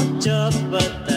not just but